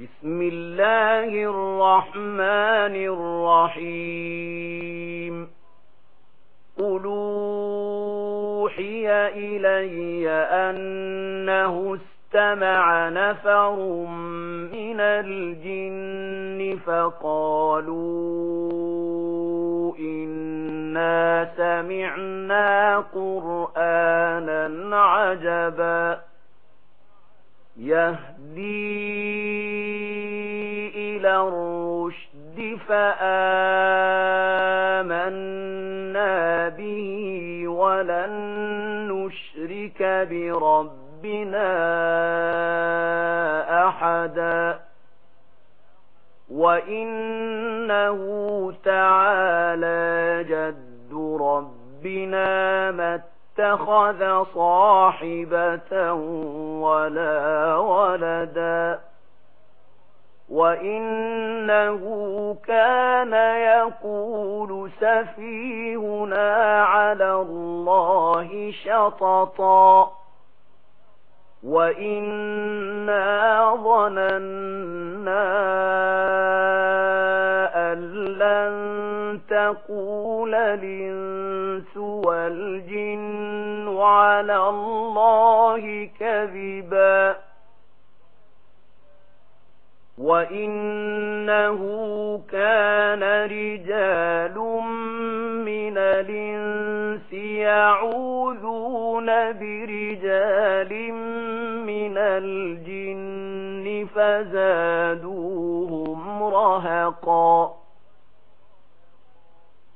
بسم الله الرحمن الرحيم. ألوحي إلي أنه استمع نفر من الجن فقالوا إنا سمعنا قرآنا عجباً. يهدي إلى الرشد فآمنا به ولن نشرك بربنا أحدا وإنه تعالى جد ربنا مت اتخذ صاحبة ولا ولدا وإنه كان يقول سفيهنا على الله شططا وإنا ظننا لن تقول الإنس والجن على الله كذبا وإنه كان رجال من الإنس يعوذون برجال من الجن فزادوهم رهقا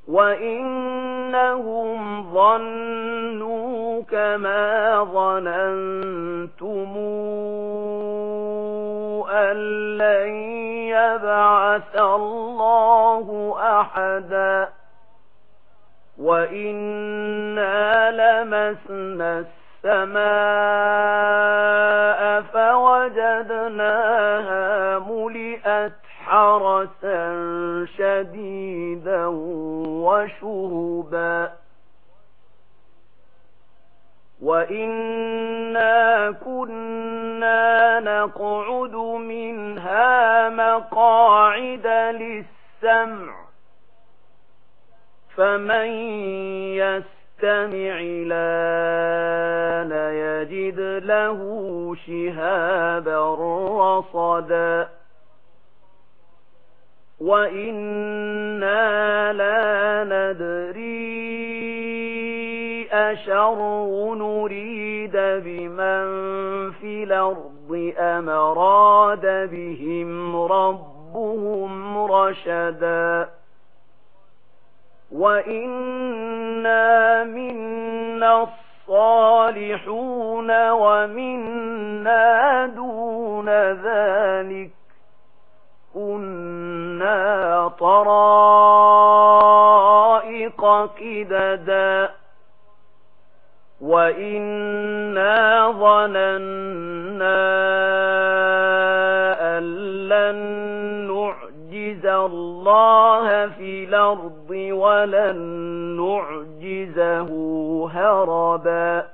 وَإِنَّهُمْ ظَنُّوا كَمَا ظَنَنْتُمْ أَن لَّن يَبْعَثَ اللَّهُ أَحَدًا وَإِنَّا لَمَسْنَا السَّمَاءَ فَوَجَدْنَاهَا مُلِئَتْ حرسا شديدا وشربا وإنا كنا نقعد منها مقاعد للسمع فمن يستمع لأن يجد له شهابا رصدا وَإِنَّا لَا نَدْرِي أَشَرٌ نُرِيدَ بِمَنْ فِي الْأَرْضِ أمراد بِهِمْ رَبُّهُمْ رَشَدًا وَإِنَّا مِنَّا الصَّالِحُونَ وَمِنَّا دُونَ ذَلِكَ كنا طرائق كددا وإنا ظننا أن لن نعجز الله في الأرض ولن نعجزه هربا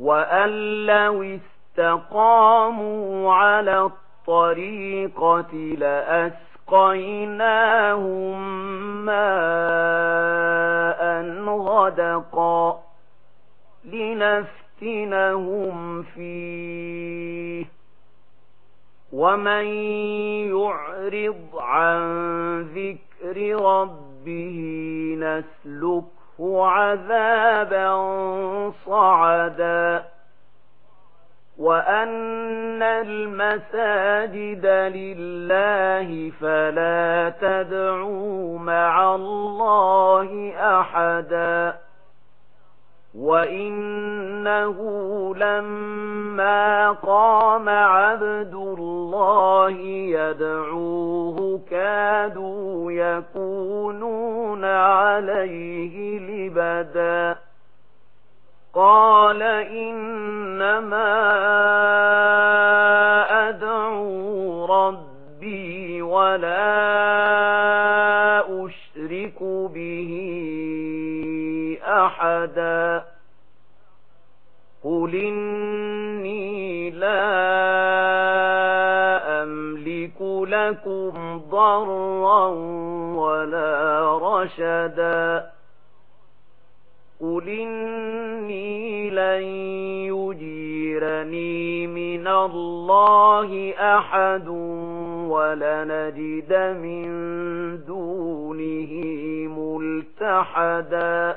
وأن لو استقاموا على الطريقة لأسقيناهم ماء غدقا لنفتنهم فيه ومن يعرض عن ذكر ربه نسلك عذابا صعدا. وأن المساجد لله فلا تدعوا مع الله أحدا. وإنه لما قام عبد الله يدعوه كادوا يكونون عليه لبدا. قال إنما أدعو ربي ولا أشرك به أحدا. قل إنما لكم ضرا ولا رشدا قل إني لن يجيرني من الله أحد ولنجد من دونه ملتحدا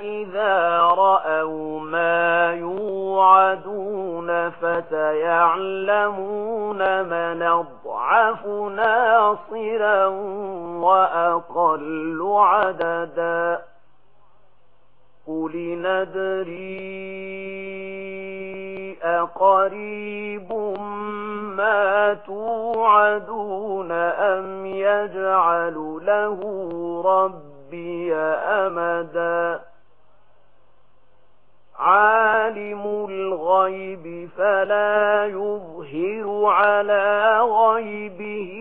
إذا رأوا ما يوعدون فسيعلمون من أضعف ناصرا وأقل عددا قل ندري أقريب ما توعدون أم يجعل له رب ربي أمدا. عالم الغيب فلا يظهر على غيبه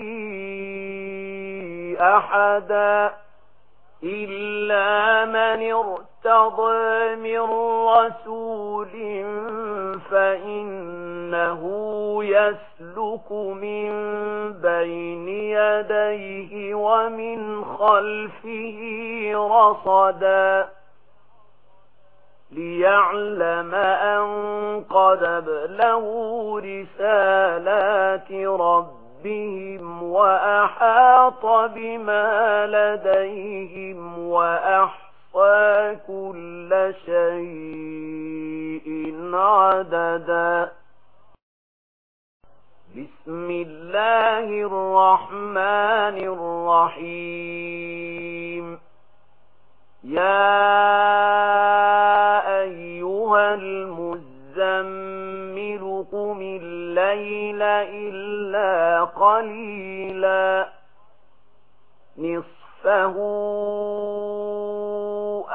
أحدا إلا من ارتفع ارتضى من رسول فإنه يسلك من بين يديه ومن خلفه رصدا ليعلم أن قد أبلغوا رسالات ربهم بهم وأحاط بما لديهم وأحاط كُلَّ شَيْءٍ عَدَدًا. بسم الله الرحمن الرحيم. يا أيها المزمل قم الليل إلا قليلا. نصفه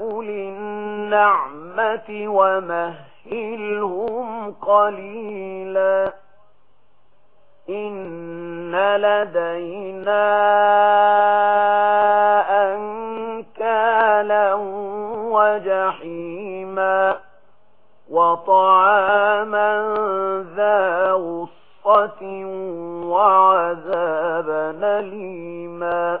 أولي النعمة ومهلهم قليلا إن لدينا أنكالا وجحيما وطعاما ذا غصة وعذابا ليما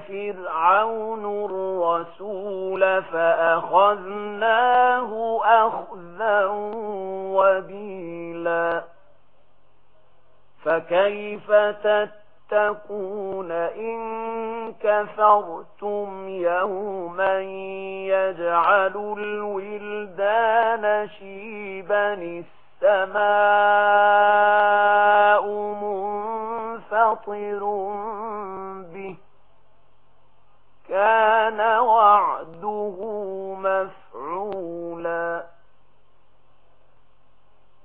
فِرْعَوْنُ الرَّسُولَ فَأَخَذْنَاهُ أَخْذًا وَبِيلًا. فَكَيْفَ تَتَّقُونَ إِن كَفَرْتُمْ يَوْمًا يَجْعَلُ الْوِلْدَانَ شِيبًا السَّمَاءُ مُنْفَطِرٌ بِهِ كان وعده مفعولا.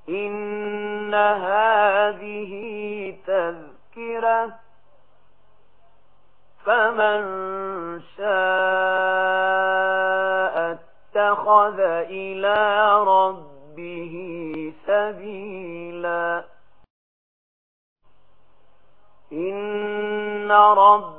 إن هذه تذكرة فمن شاء اتخذ إلى ربه سبيلا. إن رب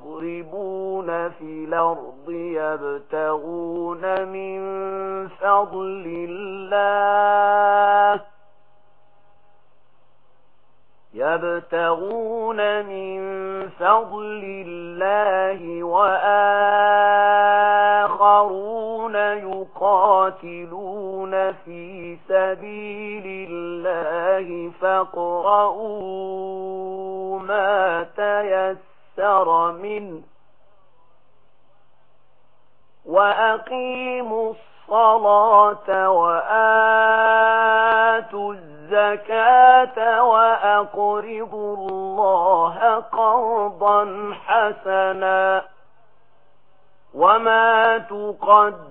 يضربون في الأرض يبتغون من فضل الله يبتغون من فضل الله وآخرون يقاتلون في سبيل الله فاقرؤوا ما تيسر أكثر منه وأقيموا الصلاة وآتوا الزكاة وأقرضوا الله قرضا حسنا وما تقدموا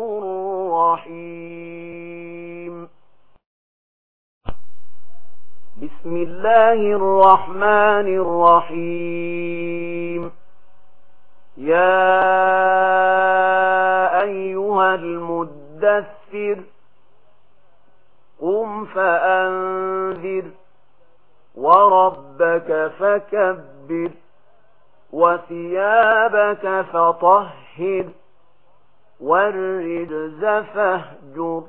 بسم الله الرحمن الرحيم. يا أيها المدثر قم فأنذر وربك فكبر وثيابك فطهر والرجز فاهجر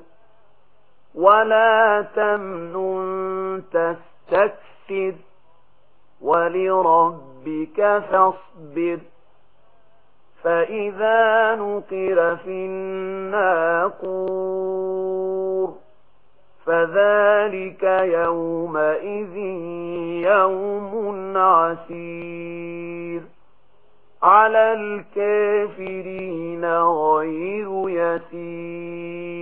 ولا تمن تسر واستكبر ولربك فاصبر فإذا نقر في الناقور فذلك يومئذ يوم عسير على الكافرين غير يسير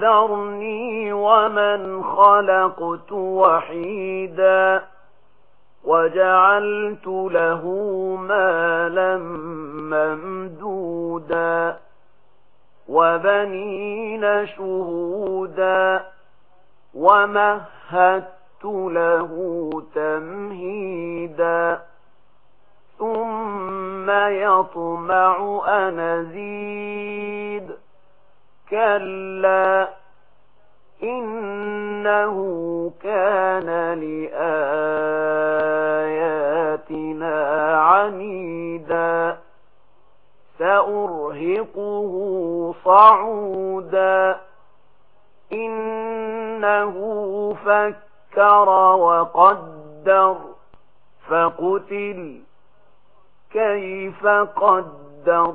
ذرني ومن خلقت وحيدا وجعلت له مالا ممدودا وبنين شهودا ومهدت له تمهيدا ثم يطمع أنزيد كلا إنه كان لآياتنا عنيدا سأرهقه صعودا إنه فكر وقدر فقتل كيف قدر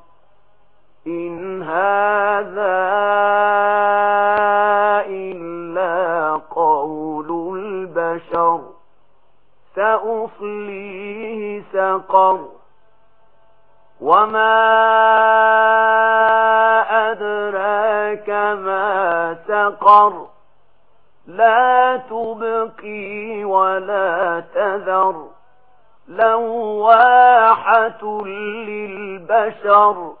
إن هذا إلا قول البشر. سأصليه سقر. وما أدراك ما سقر. لا تبقي ولا تذر. لواحة للبشر.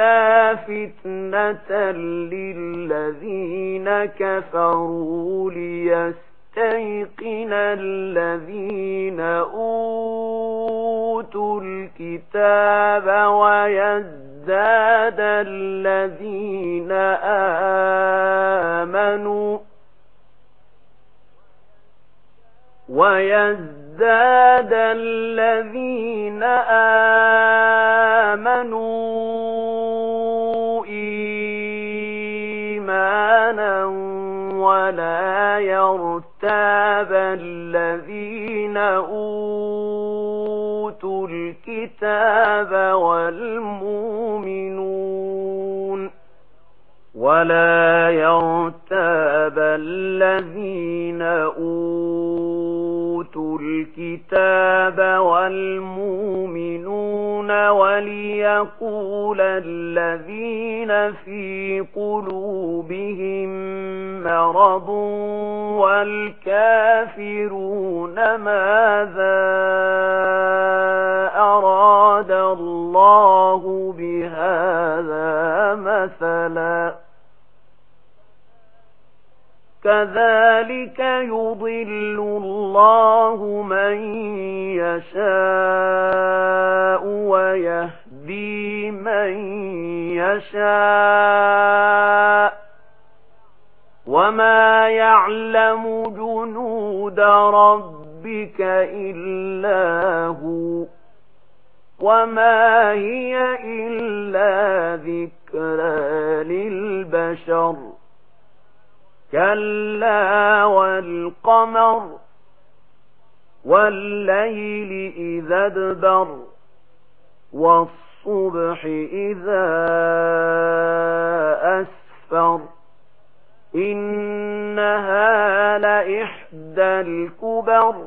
إِلَّا فِتْنَةً لِّلَّذِينَ كَفَرُوا لِيَسْتَيْقِنَ الَّذِينَ أُوتُوا الْكِتَابَ وَيَزْدَادَ الَّذِينَ آمَنُوا وَيَزْدَادَ ازداد الذين آمنوا إيمانا ولا يرتاب الذين أوتوا الكتاب والمؤمنون ولا يرتاب الذين أوتوا أُوتُوا الْكِتَابَ وَالْمُؤْمِنُونَ وَلِيَقُولَ الَّذِينَ فِي قُلُوبِهِم مَّرَضٌ وَالْكَافِرُونَ مَاذَا أَرَادَ اللَّهُ بِهَذَا مَثَلًا كَذَلِكَ يُضِلُّ اللَّهُ مَن يَشَاءُ وَيَهْدِي مَن يَشَاءُ وَمَا يَعْلَمُ جُنُودَ رَبِّكَ إِلَّا هُوَ وَمَا هِيَ إِلَّا ذِكْرَى لِلْبَشَرِ كلا والقمر والليل إذا ادبر والصبح إذا أسفر إنها لإحدى الكبر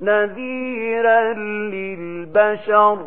نذيرا للبشر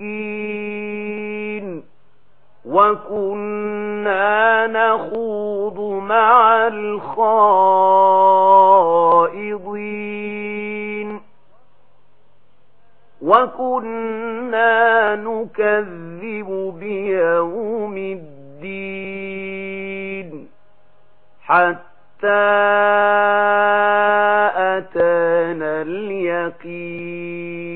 مسكين. وكنا نخوض مع الخائضين. وكنا نكذب بيوم الدين. حتى أتانا اليقين.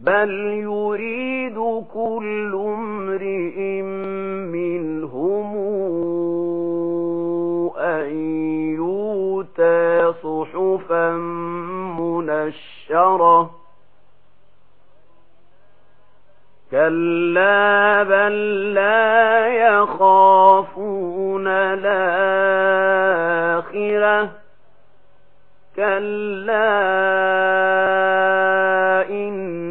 بل يريد كل امرئ منهم أن يوتى صحفا منشرة كلا بل لا يخافون الآخرة كلا إن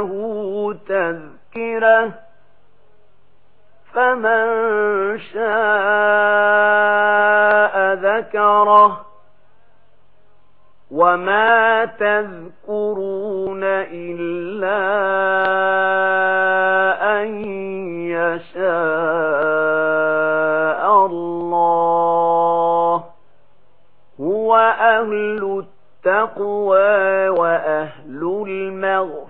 له تذكرة فمن شاء ذكره وما تذكرون إلا أن يشاء الله هو أهل التقوى وأهل المغفرة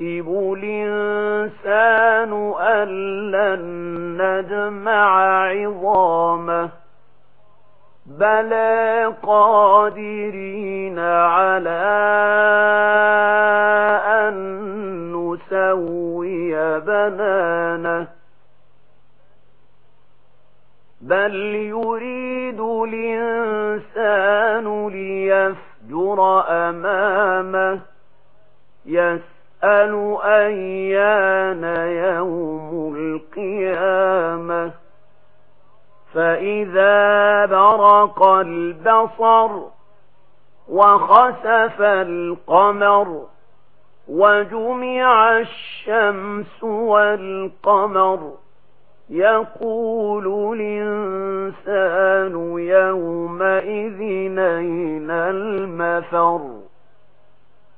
يَحْسَبُ الْإِنسَانُ أن لن نَّجْمَعَ عِظَامَهُ بَلَى قَادِرِينَ عَلَى أَن نُّسَوِّيَ بَنَانَهُ بَلْ يُرِيدُ الْإِنسَانُ لِيَفْجُرَ أَمَامَهُ يسر يسأل أيان يوم القيامة فإذا برق البصر وخسف القمر وجمع الشمس والقمر يقول الإنسان يومئذ نين المفر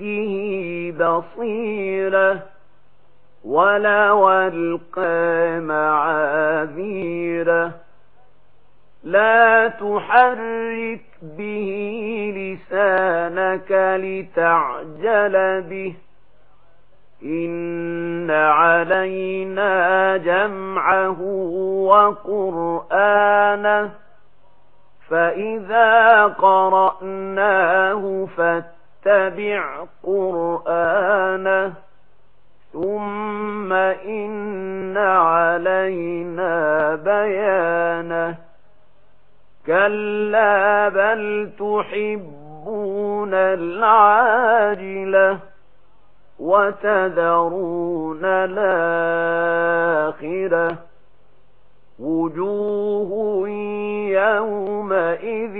نفسه بصيرة ولو ألقى معاذيرة لا تحرك به لسانك لتعجل به إن علينا جمعه وقرآنه فإذا قرأناه فاتقوا واتبع قرآنه ثم إن علينا بيانه كلا بل تحبون العاجلة وتذرون الآخرة وجوه يومئذ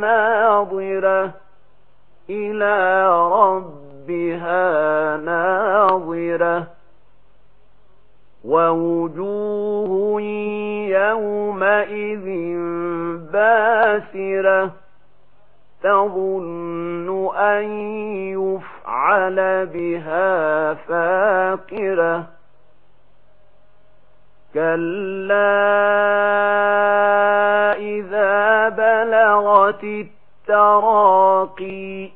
ناظرة إلى ربها ناظرة. ووجوه يومئذ باسرة. تظن أن يفعل بها فاقرة. كلا إذا بلغت التراقي.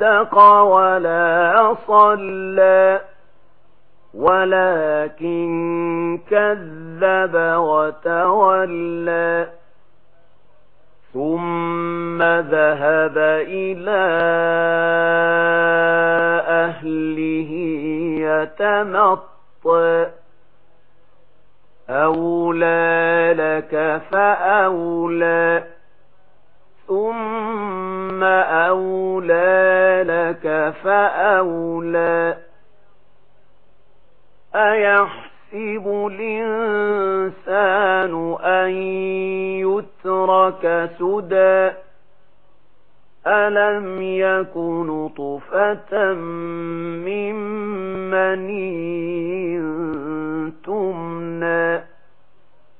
صدق ولا صلى ولكن كذب وتولى. ثم ذهب إلى أهله يتمطى. أولى لك فأولى. ثم أولى لك فأولى أيحسب الإنسان أن يترك سدى ألم يكن طفة من مني تمنى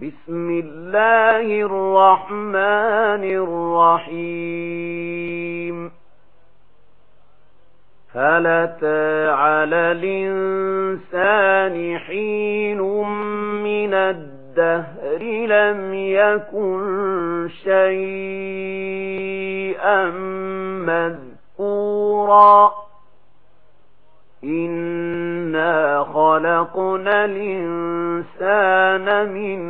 بسم الله الرحمن الرحيم. هل على الإنسان حين من الدهر لم يكن شيئا مذكورا؟ إنا خلقنا الإنسان من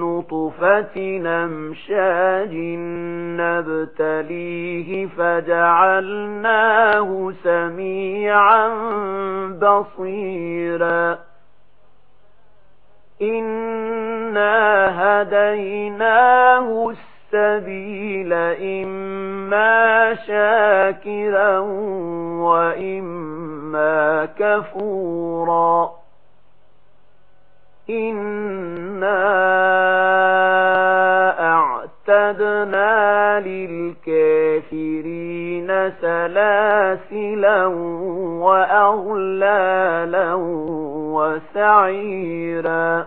نطفة نمشاج نبتليه فجعلناه سميعا بصيرا إنا هديناه سميعا السبيل إما شاكرا وإما كفورا. إنا أعتدنا للكافرين سلاسلا وأغلالا وسعيرا.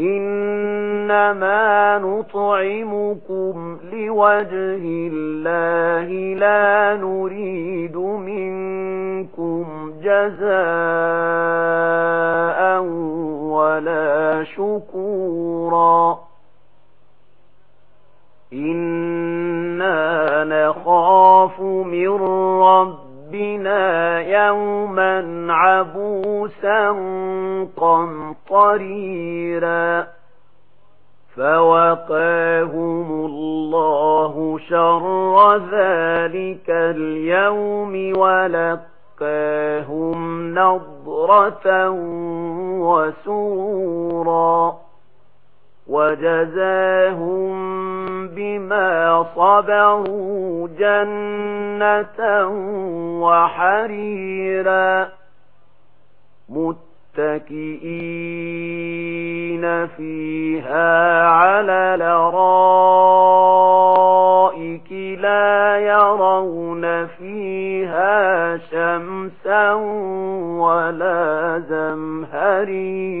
إنما نطعمكم لوجه الله لا نريد منكم جزاء ولا شكورا إنا نخاف من رب بنا يوما عبوسا قمطريرا فوقاهم الله شر ذلك اليوم ولقاهم نظرة وسورا وجزاهم بما صبروا جنة وحريرا متكئين فيها على لرائك لا يرون فيها شمسا ولا زمهريرا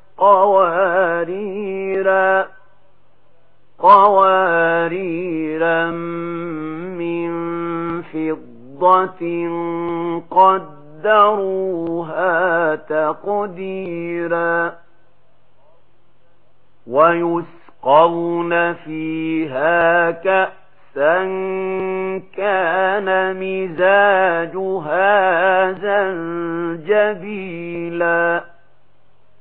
قواريرا قواريرا من فضة قدروها تقديرا ويسقون فيها كأسا كان مزاجها زنجبيلا.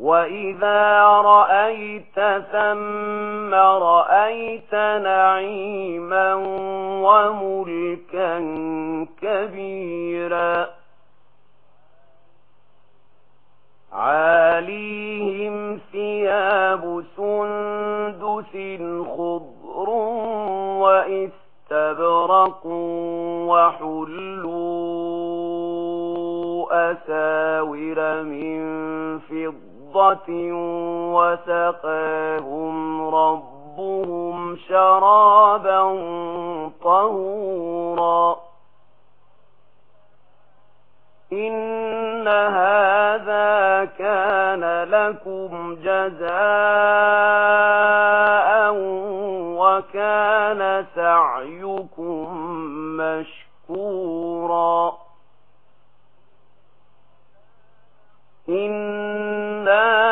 وَإِذَا رَأَيْتَ ثَمَّ رَأَيْتَ نَعِيمًا وَمُلْكًا كَبِيرًا عَالِيهِمْ ثِيَابُ سُنْدُسٍ خُضْرٌ وَإِسْتَبْرَقٌ وَحُلُّوا أَسَاوِرَ مِنْ فِضَّةٍ وَسَقَاهُمْ رَبُّهُمْ شَرَابًا طَهُورًا. إِنَّ هَذَا كَانَ لَكُمْ جَزَاءً وَكَانَ سَعْيُكُمْ مَشْكُورًا.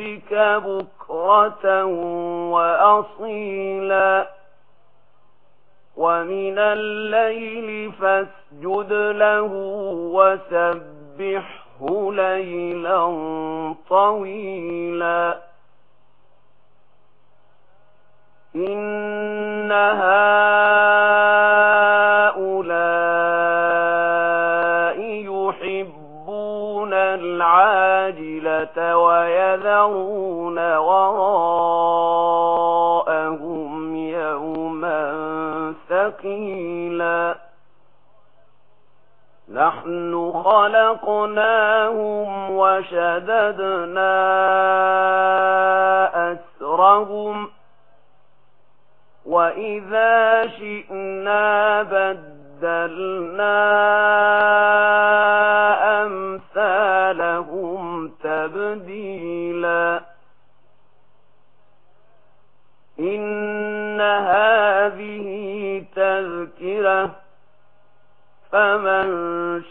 ربك بكرة وأصيلا ومن الليل فاسجد له وسبحه ليلا طويلا إن هذا يَسْمَعُونَ وَرَاءَهُمْ يَوْمًا ثَقِيلًا نَحْنُ خَلَقْنَاهُمْ وَشَدَدْنَا أَسْرَهُمْ وَإِذَا شِئْنَا بَدَّلْنَا تبديلا. إن هذه تذكرة فمن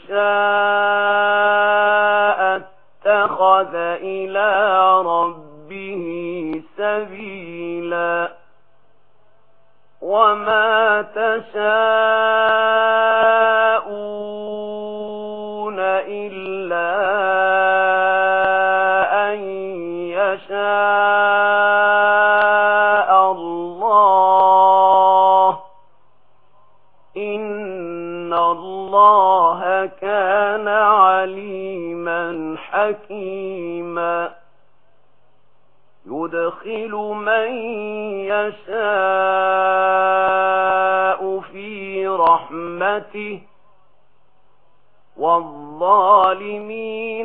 شاء اتخذ إلى ربه سبيلا. وما تشاء عليما حكيما يدخل من يشاء في رحمته والظالمين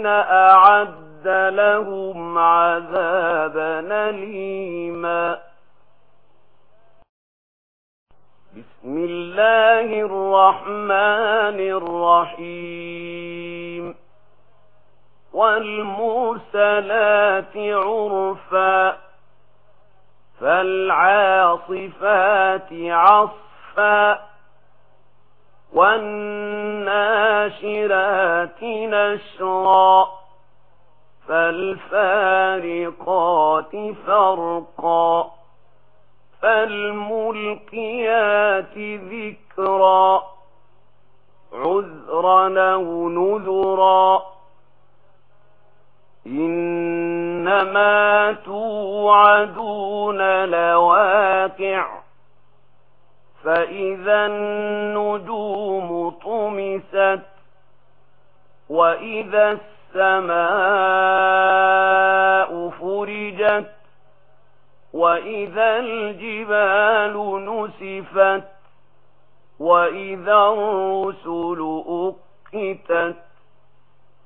أعد لهم عذابا نليما بسم الله الرحمن الرحيم والمرسلات عرفا فالعاصفات عصفا والناشرات نشرا فالفارقات فرقا فالملقيات ذكرا عذرا نذرا إنما توعدون لواقع فإذا النجوم طمست وإذا السماء فرجت وإذا الجبال نسفت وإذا الرسل أقتت.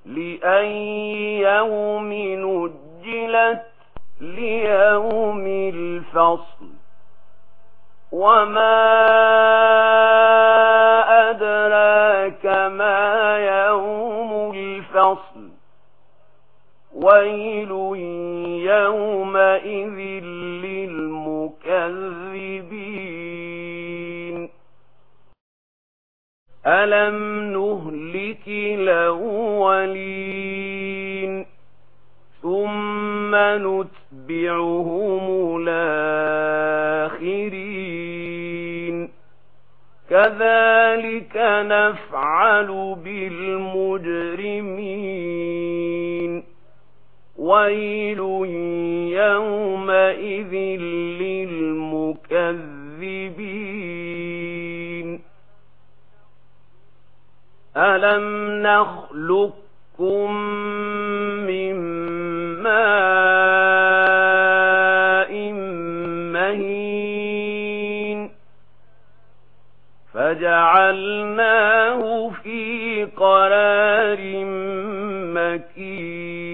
لأي يوم نجلت ليوم الفصل وما أدراك ما يوم الفصل ويل يومئذ للمكذبين ألم نهلك الأولين ثم نتبعهم الآخرين كذلك نفعل بالمجرمين ويل يومئذ للمجرمين أَلَمْ نَخْلُقكُّم مِّن مَّاءٍ مَّهِينٍ فَجَعَلْنَاهُ فِي قَرَارٍ مَّكِينٍ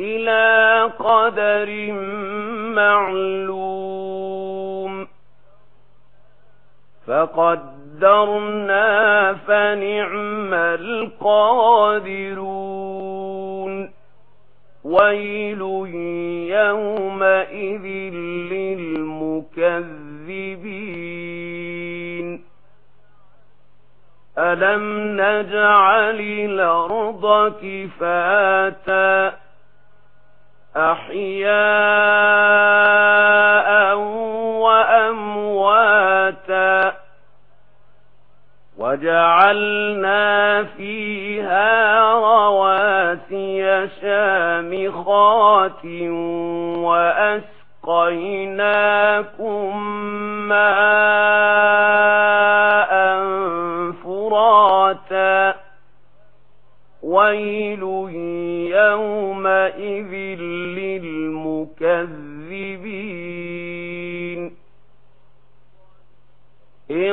إِلَى قَدَرٍ مَّعْلُومٍ فَقَدْ قدرنا فنعم القادرون ويل يومئذ للمكذبين ألم نجعل الأرض كفاتا أحياء وجعلنا فيها رواسي شامخات وأسقيناكم ماء فراتا. ويل يومئذ للمكذبين. إن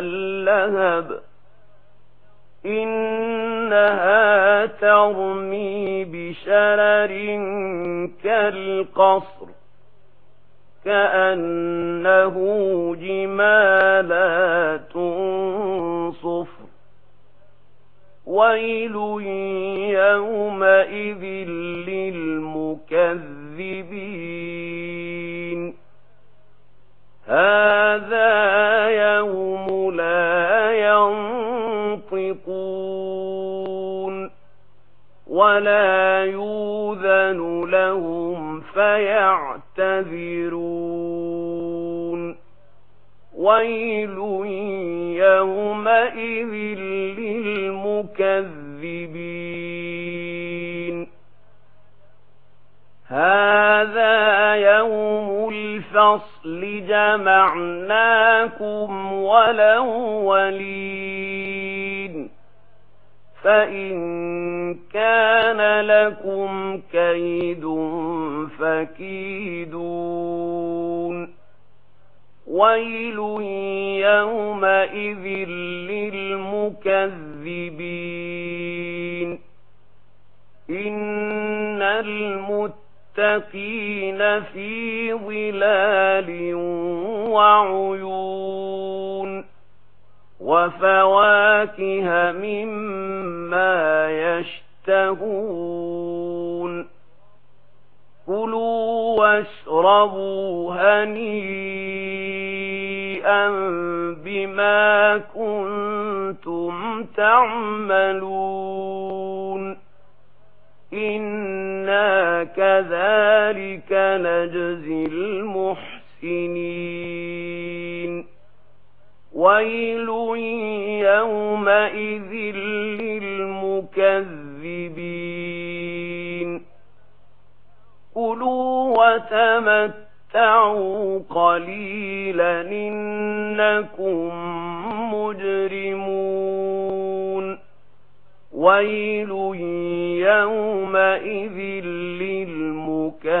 اللهب إنها ترمي بشرر كالقصر كأنه جمالات صفر ويل يومئذ للمكذبين هذا ولا يوذن لهم فيعتذرون ويل يومئذ للمكذبين هذا يوم الفصل جمعناكم ولولين فإن كان لكم كيد فكيدون ويل يومئذ للمكذبين إن المتقين في ظلال وعيون وفواكه مما يشتهون كلوا واشربوا هنيئا بما كنتم تعملون إنا كذلك نجزي المحسنين ويل يومئذ للمكذبين قلوا وتمتعوا قليلا إنكم مجرمون ويل يومئذ للمكذبين